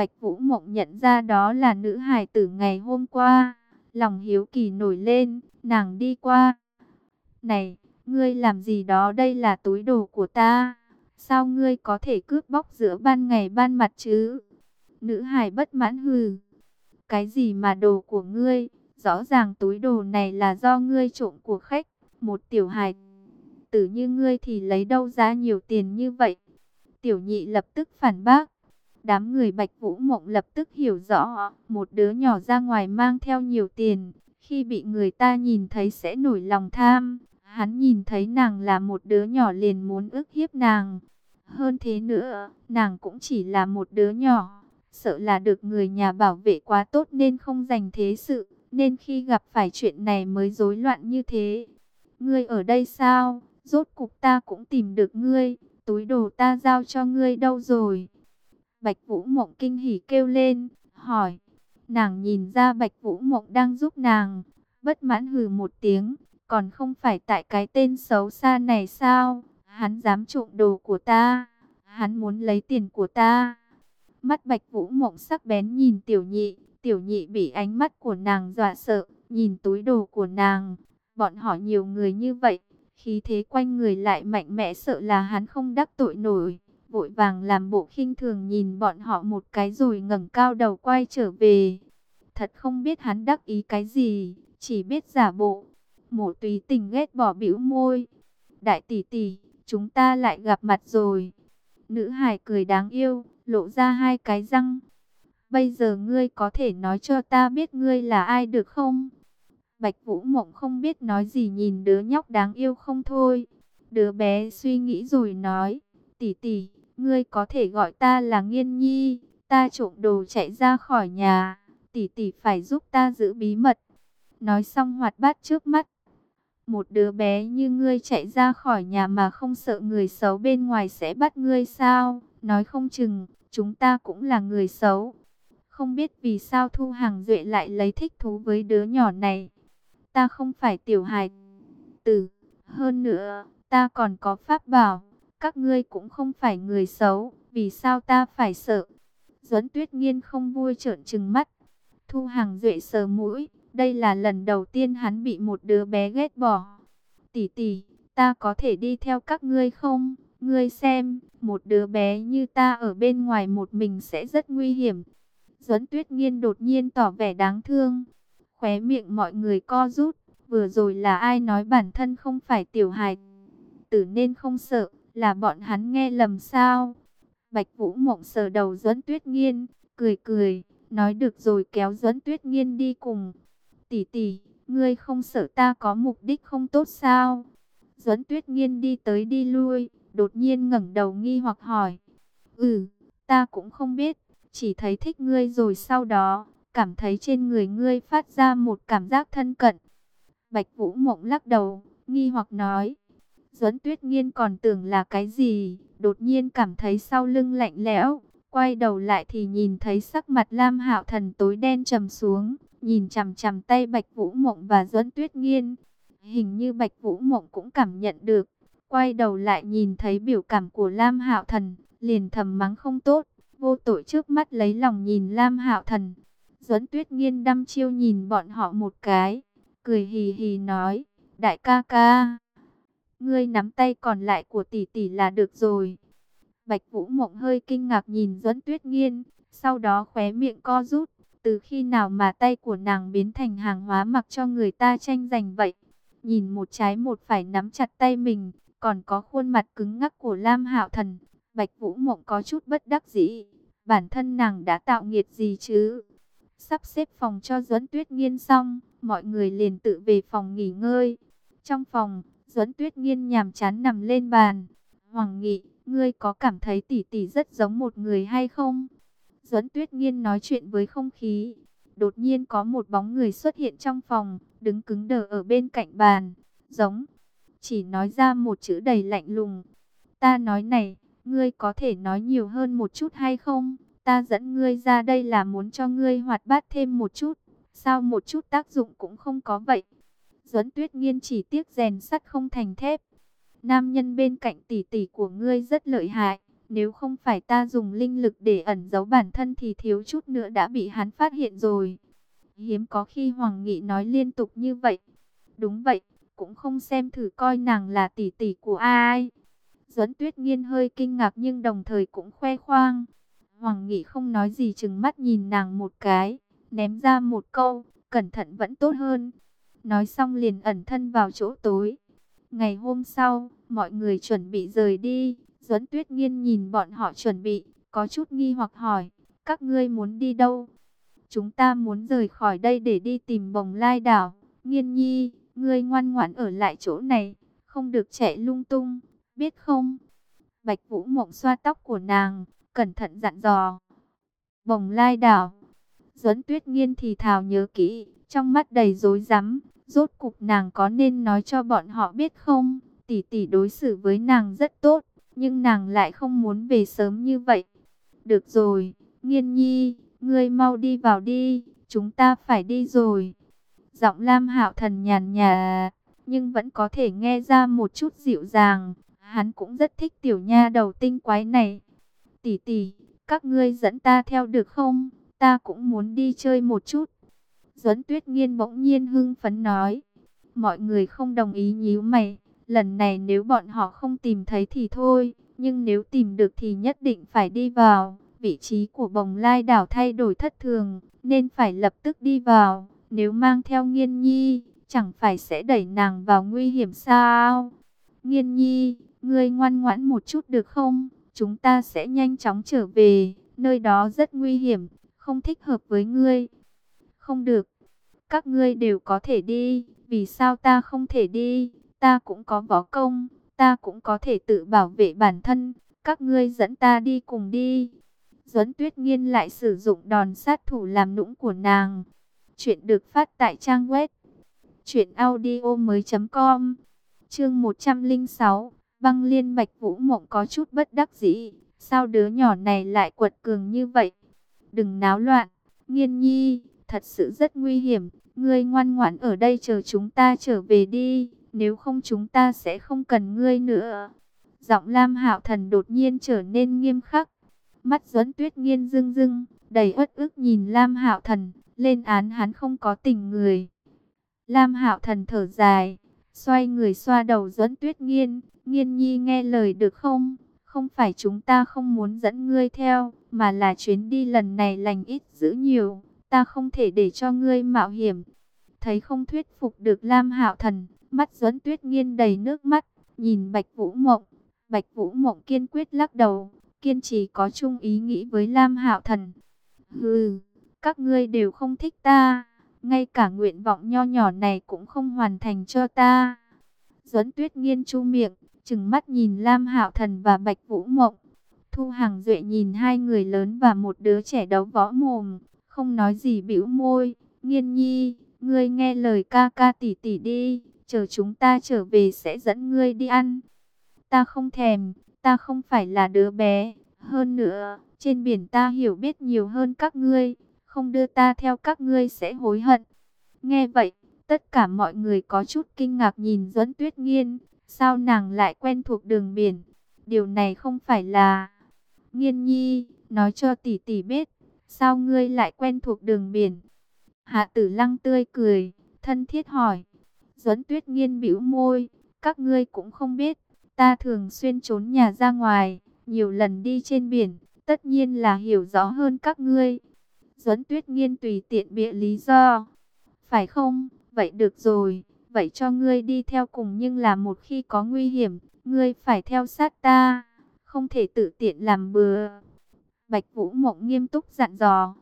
Bạch Vũ Mộng nhận ra đó là nữ hài tử ngày hôm qua. Lòng hiếu kỳ nổi lên, nàng đi qua. Này, ngươi làm gì đó đây là túi đồ của ta. Sao ngươi có thể cướp bóc giữa ban ngày ban mặt chứ? Nữ hài bất mãn hừ. Cái gì mà đồ của ngươi? Rõ ràng túi đồ này là do ngươi trộm của khách. Một tiểu hài tử như ngươi thì lấy đâu ra nhiều tiền như vậy? Tiểu nhị lập tức phản bác. Đám người Bạch Vũ Mộng lập tức hiểu rõ, một đứa nhỏ ra ngoài mang theo nhiều tiền, khi bị người ta nhìn thấy sẽ nổi lòng tham. Hắn nhìn thấy nàng là một đứa nhỏ liền muốn ức hiếp nàng. Hơn thế nữa, nàng cũng chỉ là một đứa nhỏ, sợ là được người nhà bảo vệ quá tốt nên không dành thế sự, nên khi gặp phải chuyện này mới rối loạn như thế. Ngươi ở đây sao? Rốt cục ta cũng tìm được ngươi, túi đồ ta giao cho ngươi đâu rồi? Bạch Vũ Mộng kinh hỉ kêu lên, hỏi. Nàng nhìn ra Bạch Vũ Mộng đang giúp nàng, bất mãn hừ một tiếng, còn không phải tại cái tên xấu xa này sao? Hắn dám trộm đồ của ta, hắn muốn lấy tiền của ta. Mắt Bạch Vũ Mộng sắc bén nhìn Tiểu Nhị, Tiểu Nhị bị ánh mắt của nàng dọa sợ, nhìn túi đồ của nàng. Bọn họ nhiều người như vậy, khí thế quanh người lại mạnh mẽ sợ là hắn không đắc tội nổi vội vàng làm bộ khinh thường nhìn bọn họ một cái rồi ngẩng cao đầu quay trở về. Thật không biết hắn đắc ý cái gì, chỉ biết giả bộ. Mộ tùy tình ghét bỏ bĩu môi. Đại tỷ tỷ, chúng ta lại gặp mặt rồi. Nữ hải cười đáng yêu, lộ ra hai cái răng. Bây giờ ngươi có thể nói cho ta biết ngươi là ai được không? Bạch Vũ Mộng không biết nói gì nhìn đứa nhóc đáng yêu không thôi. Đứa bé suy nghĩ rồi nói, tỷ tỷ, ngươi có thể gọi ta là Nghiên Nhi, ta trộm đồ chạy ra khỏi nhà, tỷ tỷ phải giúp ta giữ bí mật. Nói xong hoạt bát trước mắt. Một đứa bé như ngươi chạy ra khỏi nhà mà không sợ người xấu bên ngoài sẽ bắt ngươi sao? Nói không chừng, chúng ta cũng là người xấu. Không biết vì sao Thu Hàng Duệ lại lấy thích thú với đứa nhỏ này. Ta không phải tiểu hài tử. Hơn nữa, ta còn có pháp bảo. Các ngươi cũng không phải người xấu. Vì sao ta phải sợ? Duẫn Tuyết Nghiên không vui trợn trừng mắt. Thu Hàng Duệ sờ mũi. Đây là lần đầu tiên hắn bị một đứa bé ghét bỏ. Tỷ tỷ, ta có thể đi theo các ngươi không? Ngươi xem, một đứa bé như ta ở bên ngoài một mình sẽ rất nguy hiểm. Duẫn Tuyết Nghiên đột nhiên tỏ vẻ đáng thương. Khóe miệng mọi người co rút. Vừa rồi là ai nói bản thân không phải tiểu hài tử nên không sợ, là bọn hắn nghe lầm sao? Bạch Vũ Mộng sờ đầu Duẫn Tuyết Nghiên, cười cười, nói được rồi kéo Duẫn Tuyết Nghiên đi cùng. Tỷ tỷ, ngươi không sợ ta có mục đích không tốt sao? Duẫn Tuyết Nghiên đi tới đi lui, đột nhiên ngẩng đầu nghi hoặc hỏi. Ừ, ta cũng không biết, chỉ thấy thích ngươi rồi sau đó, cảm thấy trên người ngươi phát ra một cảm giác thân cận. Bạch Vũ Mộng lắc đầu, nghi hoặc nói. Duẫn Tuyết Nghiên còn tưởng là cái gì, đột nhiên cảm thấy sau lưng lạnh lẽo, quay đầu lại thì nhìn thấy sắc mặt Lam Hạo Thần tối đen trầm xuống, nhìn chằm chằm tay Bạch Vũ Mộng và Duẫn Tuyết Nghiên. Hình như Bạch Vũ Mộng cũng cảm nhận được, quay đầu lại nhìn thấy biểu cảm của Lam Hạo Thần, liền thầm mắng không tốt, vô tội trước mắt lấy lòng nhìn Lam Hạo Thần. Duẫn Tuyết Nghiên đăm chiêu nhìn bọn họ một cái, cười hì hì nói, đại ca ca, ngươi nắm tay còn lại của tỷ tỷ là được rồi. Bạch Vũ Mộng hơi kinh ngạc nhìn Duẫn Tuyết Nghiên, sau đó khóe miệng co rút, từ khi nào mà tay của nàng biến thành hàng hóa mặc cho người ta tranh giành vậy? Nhìn một trái một phải nắm chặt tay mình, còn có khuôn mặt cứng ngắc của Lam Hạo Thần, Bạch Vũ Mộng có chút bất đắc dĩ, bản thân nàng đã tạo nghiệt gì chứ? Sắp xếp phòng cho Duẫn Tuyết Nghiên xong, mọi người liền tự về phòng nghỉ ngơi. Trong phòng, Duẫn Tuyết Nghiên nhàm chán nằm lên bàn. Hoàng Nghị, ngươi có cảm thấy tỷ tỷ rất giống một người hay không? Duẫn Tuyết Nghiên nói chuyện với không khí. Đột nhiên có một bóng người xuất hiện trong phòng, đứng cứng đờ ở bên cạnh bàn. Giống, chỉ nói ra một chữ đầy lạnh lùng. Ta nói này, ngươi có thể nói nhiều hơn một chút hay không? Ta dẫn ngươi ra đây là muốn cho ngươi hoạt bát thêm một chút. Sao một chút tác dụng cũng không có vậy? Duẫn Tuyết Nghiên chỉ tiếc rèn sắt không thành thép. Nam nhân bên cạnh tỷ tỷ của ngươi rất lợi hại. Nếu không phải ta dùng linh lực để ẩn giấu bản thân thì thiếu chút nữa đã bị hắn phát hiện rồi. Hiếm có khi Hoàng Nghị nói liên tục như vậy. Đúng vậy, cũng không xem thử coi nàng là tỷ tỷ của ai. Duẫn Tuyết Nghiên hơi kinh ngạc nhưng đồng thời cũng khoe khoang. Hoàng Nghị không nói gì chừng mắt nhìn nàng một cái, ném ra một câu, cẩn thận vẫn tốt hơn. Nói xong liền ẩn thân vào chỗ tối. Ngày hôm sau, mọi người chuẩn bị rời đi. Duẫn Tuyết Nghiên nhìn bọn họ chuẩn bị, có chút nghi hoặc hỏi, các ngươi muốn đi đâu? Chúng ta muốn rời khỏi đây để đi tìm bồng lai đảo. Nghiên nhi, ngươi ngoan ngoãn ở lại chỗ này, không được chạy lung tung, biết không? Bạch Vũ Mộng xoa tóc của nàng, cẩn thận dặn dò. Bồng lai đảo. Duẫn Tuyết Nghiên thì thào nhớ kỹ, trong mắt đầy rối rắm, rốt cục nàng có nên nói cho bọn họ biết không? Tỷ tỷ đối xử với nàng rất tốt, nhưng nàng lại không muốn về sớm như vậy. Được rồi, Nghiên Nhi, ngươi mau đi vào đi, chúng ta phải đi rồi. Giọng Lam Hạo Thần nhàn nhạt, nhưng vẫn có thể nghe ra một chút dịu dàng. Hắn cũng rất thích tiểu nha đầu tinh quái này. Tỷ tỷ, các ngươi dẫn ta theo được không? Ta cũng muốn đi chơi một chút. Duẫn Tuyết Nghiên bỗng nhiên hưng phấn nói. Mọi người không đồng ý nhíu mày. Lần này nếu bọn họ không tìm thấy thì thôi. Nhưng nếu tìm được thì nhất định phải đi vào. Vị trí của bồng lai đảo thay đổi thất thường. Nên phải lập tức đi vào. Nếu mang theo nghiên nhi, chẳng phải sẽ đẩy nàng vào nguy hiểm sao? Nghiên nhi, ngươi ngoan ngoãn một chút được không? Chúng ta sẽ nhanh chóng trở về, nơi đó rất nguy hiểm, không thích hợp với ngươi. Không được, các ngươi đều có thể đi, vì sao ta không thể đi? Ta cũng có võ công, ta cũng có thể tự bảo vệ bản thân, các ngươi dẫn ta đi cùng đi. Duấn Tuyết Nghiên lại sử dụng đòn sát thủ làm nũng của nàng. Chuyện được phát tại trang web truyệnaudiomoi.com. Chương 106, Băng Liên Bạch Vũ Mộng có chút bất đắc dĩ, sao đứa nhỏ này lại quật cường như vậy? Đừng náo loạn, Nghiên Nhi, thật sự rất nguy hiểm, ngươi ngoan ngoãn ở đây chờ chúng ta trở về đi, nếu không chúng ta sẽ không cần ngươi nữa. Giọng Lam Hạo Thần đột nhiên trở nên nghiêm khắc. Mắt Duẫn Tuyết Nghiên rưng rưng, đầy uất ức nhìn Lam Hạo Thần, lên án hắn không có tình người. Lam Hạo Thần thở dài, xoay người xoa đầu Duẫn Tuyết Nghiên, "Nghiên Nhi nghe lời được không? Không phải chúng ta không muốn dẫn ngươi theo, mà là chuyến đi lần này lành ít dữ nhiều, ta không thể để cho ngươi mạo hiểm." Thấy không thuyết phục được Lam Hạo Thần, mắt Duẫn Tuyết Nghiên đầy nước mắt, nhìn Bạch Vũ Mộng, Bạch Vũ Mộng kiên quyết lắc đầu, kiên trì có chung ý nghĩ với Lam Hạo Thần. Hừ, các ngươi đều không thích ta, ngay cả nguyện vọng nho nhỏ này cũng không hoàn thành cho ta. Duẫn Tuyết Nghiên chu miệng, trừng mắt nhìn Lam Hạo Thần và Bạch Vũ Mộng. Thu Hàng Duệ nhìn hai người lớn và một đứa trẻ đấu võ mồm, không nói gì bĩu môi. Nghiên Nhi, ngươi nghe lời ca ca tỷ tỷ đi, chờ chúng ta trở về sẽ dẫn ngươi đi ăn. Ta không thèm, ta không phải là đứa bé. Hơn nữa, trên biển ta hiểu biết nhiều hơn các ngươi, không đưa ta theo các ngươi sẽ hối hận. Nghe vậy, tất cả mọi người có chút kinh ngạc nhìn Duẫn Tuyết Nghiên, sao nàng lại quen thuộc đường biển? Điều này không phải là... Nghiên nhi, nói cho tỷ tỷ biết, sao ngươi lại quen thuộc đường biển? Hạ tử lăng tươi cười, thân thiết hỏi. Duấn Tuyết Nghiên bĩu môi, các ngươi cũng không biết, ta thường xuyên trốn nhà ra ngoài, nhiều lần đi trên biển, tất nhiên là hiểu rõ hơn các ngươi. Duấn Tuyết Nghiên tùy tiện bịa lý do. Phải không? Vậy được rồi, vậy cho ngươi đi theo cùng nhưng là một khi có nguy hiểm, ngươi phải theo sát ta, không thể tự tiện làm bừa. Bạch Vũ Mộng nghiêm túc dặn dò.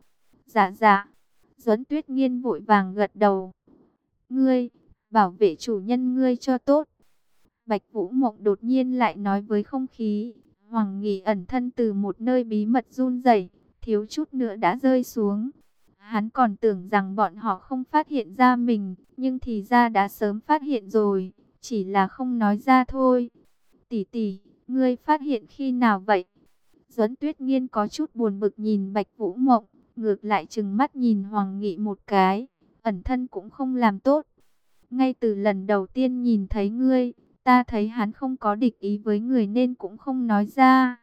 Dạ dạ. Duẫn Tuyết Nghiên vội vàng gật đầu. Ngươi, bảo vệ chủ nhân ngươi cho tốt. Bạch Vũ Mộng đột nhiên lại nói với không khí, Hoàng Nghị ẩn thân từ một nơi bí mật run rẩy, thiếu chút nữa đã rơi xuống. Hắn còn tưởng rằng bọn họ không phát hiện ra mình, nhưng thì ra đã sớm phát hiện rồi, chỉ là không nói ra thôi. Tỷ tỷ, ngươi phát hiện khi nào vậy? Duẫn Tuyết Nghiên có chút buồn bực nhìn Bạch Vũ Mộng, ngược lại trừng mắt nhìn Hoàng Nghị một cái, ẩn thân cũng không làm tốt. Ngay từ lần đầu tiên nhìn thấy ngươi, Ta thấy hắn không có địch ý với người nên cũng không nói ra.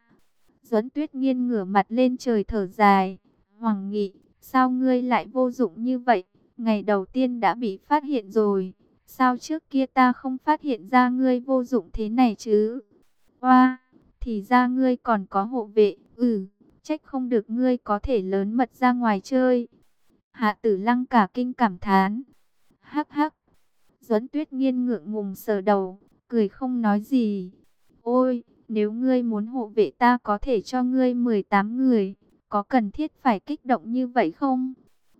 Duẫn Tuyết Nghiên ngửa mặt lên trời thở dài. Hoàng Nghị, sao ngươi lại vô dụng như vậy? Ngày đầu tiên đã bị phát hiện rồi. Sao trước kia ta không phát hiện ra ngươi vô dụng thế này chứ? Oa, thì ra ngươi còn có hộ vệ. Ừ, trách không được ngươi có thể lớn mật ra ngoài chơi. Hạ tử lăng cả kinh cảm thán. Hắc hắc. Duẫn Tuyết Nghiên ngượng ngùng sờ đầu cười không nói gì. Ôi, nếu ngươi muốn hộ vệ ta có thể cho ngươi 18 người, có cần thiết phải kích động như vậy không?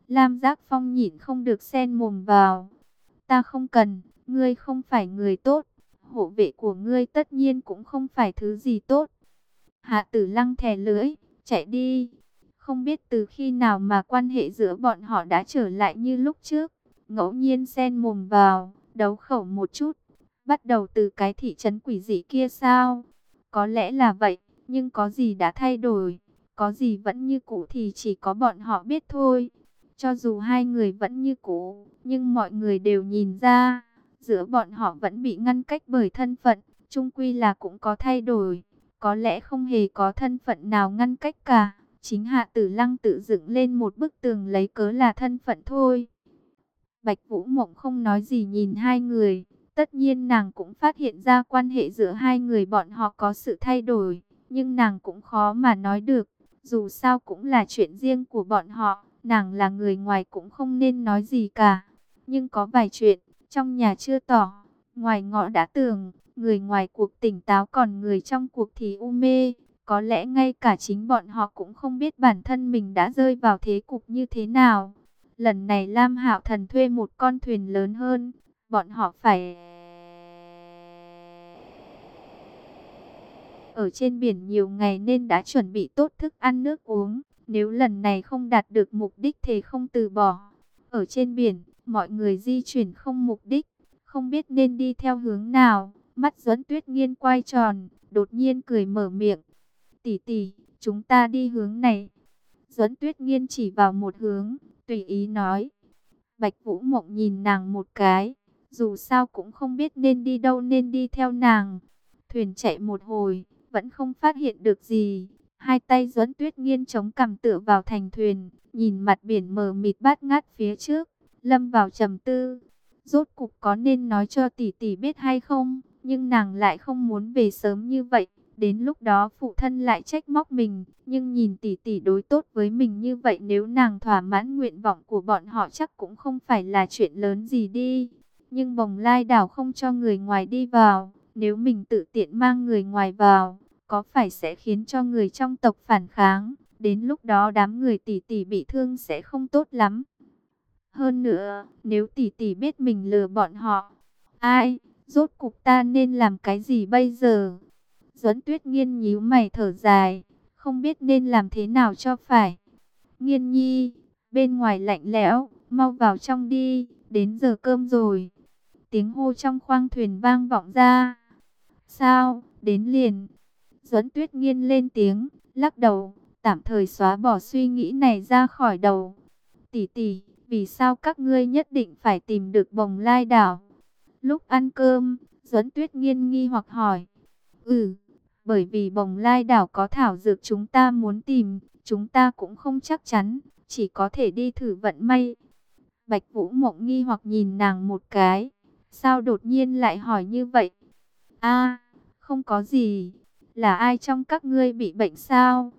Lam Giác Phong nhịn không được xen mồm vào. Ta không cần, ngươi không phải người tốt, hộ vệ của ngươi tất nhiên cũng không phải thứ gì tốt. Hạ tử lăng thè lưỡi, chạy đi. Không biết từ khi nào mà quan hệ giữa bọn họ đã trở lại như lúc trước. Ngẫu nhiên xen mồm vào, đấu khẩu một chút. Bắt đầu từ cái thị trấn quỷ dị kia sao? Có lẽ là vậy, nhưng có gì đã thay đổi? Có gì vẫn như cũ thì chỉ có bọn họ biết thôi. Cho dù hai người vẫn như cũ, nhưng mọi người đều nhìn ra, giữa bọn họ vẫn bị ngăn cách bởi thân phận, chung quy là cũng có thay đổi. Có lẽ không hề có thân phận nào ngăn cách cả, chính Hạ Tử Lăng tự dựng lên một bức tường lấy cớ là thân phận thôi. Bạch Vũ Mộng không nói gì nhìn hai người, Tất nhiên nàng cũng phát hiện ra quan hệ giữa hai người bọn họ có sự thay đổi, nhưng nàng cũng khó mà nói được. Dù sao cũng là chuyện riêng của bọn họ, nàng là người ngoài cũng không nên nói gì cả. Nhưng có vài chuyện, trong nhà chưa tỏ, ngoài ngõ đã tường, người ngoài cuộc tỉnh táo còn người trong cuộc thì u mê. Có lẽ ngay cả chính bọn họ cũng không biết bản thân mình đã rơi vào thế cục như thế nào. Lần này Lam Hạo Thần thuê một con thuyền lớn hơn, bọn họ phải ở trên biển nhiều ngày nên đã chuẩn bị tốt thức ăn nước uống. Nếu lần này không đạt được mục đích thì không từ bỏ. Ở trên biển, mọi người di chuyển không mục đích, không biết nên đi theo hướng nào. Mắt dẫn Tuyết Nghiên quay tròn, đột nhiên cười mở miệng. "Tỷ tỷ, chúng ta đi hướng này." Dẫn Tuyết Nghiên chỉ vào một hướng, tùy ý nói. Bạch Vũ Mộng nhìn nàng một cái, dù sao cũng không biết nên đi đâu nên đi theo nàng. Thuyền chạy một hồi, vẫn không phát hiện được gì. Hai tay dẫn Tuyết Nghiên chống cằm tựa vào thành thuyền, nhìn mặt biển mờ mịt bát ngát phía trước, lâm vào trầm tư. Rốt cục có nên nói cho tỷ tỷ biết hay không, nhưng nàng lại không muốn về sớm như vậy. Đến lúc đó phụ thân lại trách móc mình, nhưng nhìn tỷ tỷ đối tốt với mình như vậy nếu nàng thỏa mãn nguyện vọng của bọn họ chắc cũng không phải là chuyện lớn gì đi. Nhưng bồng lai đảo không cho người ngoài đi vào, nếu mình tự tiện mang người ngoài vào, có phải sẽ khiến cho người trong tộc phản kháng, đến lúc đó đám người tỷ tỷ bị thương sẽ không tốt lắm. Hơn nữa, nếu tỷ tỷ biết mình lừa bọn họ, ai, rốt cục ta nên làm cái gì bây giờ? Duẫn Tuyết Nghiên nhíu mày thở dài, không biết nên làm thế nào cho phải. Nghiên Nhi, bên ngoài lạnh lẽo, mau vào trong đi, đến giờ cơm rồi. Tiếng hô trong khoang thuyền vang vọng ra. Sao, đến liền. Duẫn Tuyết Nghiên lên tiếng, lắc đầu, tạm thời xóa bỏ suy nghĩ này ra khỏi đầu. Tỷ tỷ, vì sao các ngươi nhất định phải tìm được bồng lai đảo? Lúc ăn cơm, Duẫn Tuyết Nghiên nghi hoặc hỏi. Ừ, bởi vì bồng lai đảo có thảo dược chúng ta muốn tìm, chúng ta cũng không chắc chắn, chỉ có thể đi thử vận may. Bạch Vũ Mộng nghi hoặc nhìn nàng một cái, sao đột nhiên lại hỏi như vậy? A, không có gì, là ai trong các ngươi bị bệnh sao?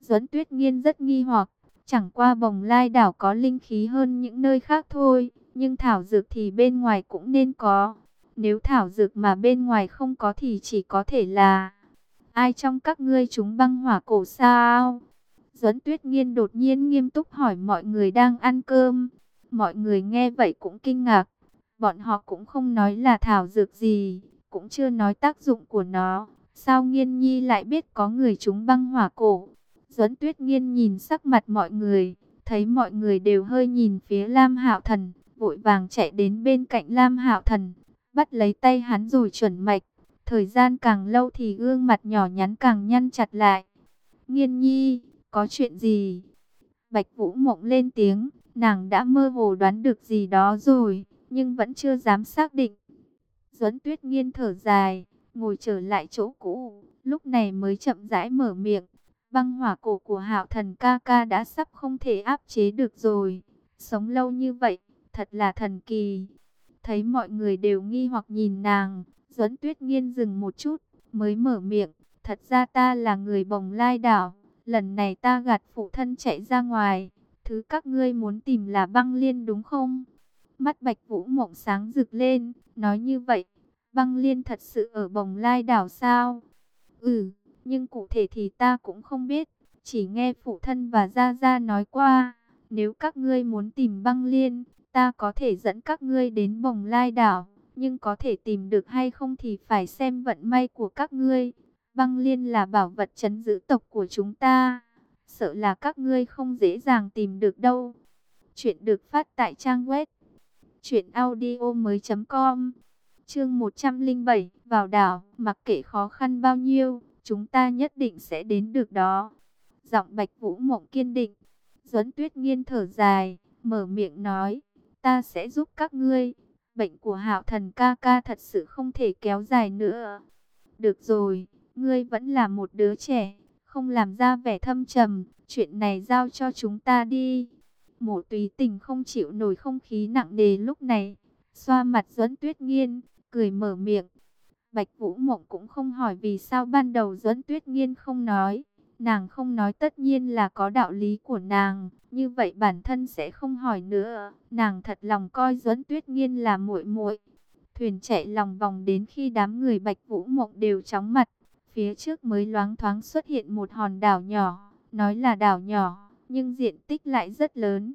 Duẫn Tuyết Nghiên rất nghi hoặc, chẳng qua bồng lai đảo có linh khí hơn những nơi khác thôi, nhưng thảo dược thì bên ngoài cũng nên có. Nếu thảo dược mà bên ngoài không có thì chỉ có thể là ai trong các ngươi chúng băng hỏa cổ sao? Duẫn Tuyết Nghiên đột nhiên nghiêm túc hỏi mọi người đang ăn cơm. Mọi người nghe vậy cũng kinh ngạc. Bọn họ cũng không nói là thảo dược gì, cũng chưa nói tác dụng của nó. Sao Nghiên Nhi lại biết có người chúng băng hỏa cổ? Duẫn Tuyết Nghiên nhìn sắc mặt mọi người, thấy mọi người đều hơi nhìn phía Lam Hạo Thần, vội vàng chạy đến bên cạnh Lam Hạo Thần, bắt lấy tay hắn rồi chuẩn mạch. Thời gian càng lâu thì gương mặt nhỏ nhắn càng nhăn chặt lại. Nghiên Nhi, có chuyện gì? Bạch Vũ Mộng lên tiếng, nàng đã mơ hồ đoán được gì đó rồi, nhưng vẫn chưa dám xác định. Duẫn Tuyết Nghiên thở dài, ngồi trở lại chỗ cũ, lúc này mới chậm rãi mở miệng. Băng hỏa cổ của Hạo Thần ca ca đã sắp không thể áp chế được rồi. Sống lâu như vậy, thật là thần kỳ. Thấy mọi người đều nghi hoặc nhìn nàng, Duẫn Tuyết Nghiên dừng một chút, mới mở miệng. Thật ra ta là người bồng lai đảo, lần này ta gạt phụ thân chạy ra ngoài. Thứ các ngươi muốn tìm là băng liên đúng không? Mắt Bạch Vũ Mộng sáng rực lên, nói như vậy, băng liên thật sự ở bồng lai đảo sao? Ừ, nhưng cụ thể thì ta cũng không biết, chỉ nghe phụ thân và Gia Gia nói qua. Nếu các ngươi muốn tìm băng liên, ta có thể dẫn các ngươi đến bồng lai đảo, nhưng có thể tìm được hay không thì phải xem vận may của các ngươi. Băng liên là bảo vật chấn giữ tộc của chúng ta, sợ là các ngươi không dễ dàng tìm được đâu. Chuyện được phát tại trang web truyệnaudiomoi.com. Chương 107, vào đảo, mặc kệ khó khăn bao nhiêu, chúng ta nhất định sẽ đến được đó. Giọng Bạch Vũ Mộng kiên định. Duẫn Tuyết Nghiên thở dài, mở miệng nói, ta sẽ giúp các ngươi. Bệnh của Hạo Thần ca ca thật sự không thể kéo dài nữa. Được rồi, ngươi vẫn là một đứa trẻ, không làm ra vẻ thâm trầm, chuyện này giao cho chúng ta đi. Mộ Tùy Tình không chịu nổi không khí nặng nề lúc này, xoa mặt Duẫn Tuyết Nghiên, cười mở miệng, Bạch Vũ Mộng cũng không hỏi vì sao ban đầu Duẫn Tuyết Nghiên không nói. Nàng không nói tất nhiên là có đạo lý của nàng, như vậy bản thân sẽ không hỏi nữa. Nàng thật lòng coi Duẫn Tuyết Nghiên là muội muội. Thuyền chạy lòng vòng đến khi đám người Bạch Vũ Mộng đều chóng mặt, phía trước mới loáng thoáng xuất hiện một hòn đảo nhỏ, nói là đảo nhỏ, nhưng diện tích lại rất lớn.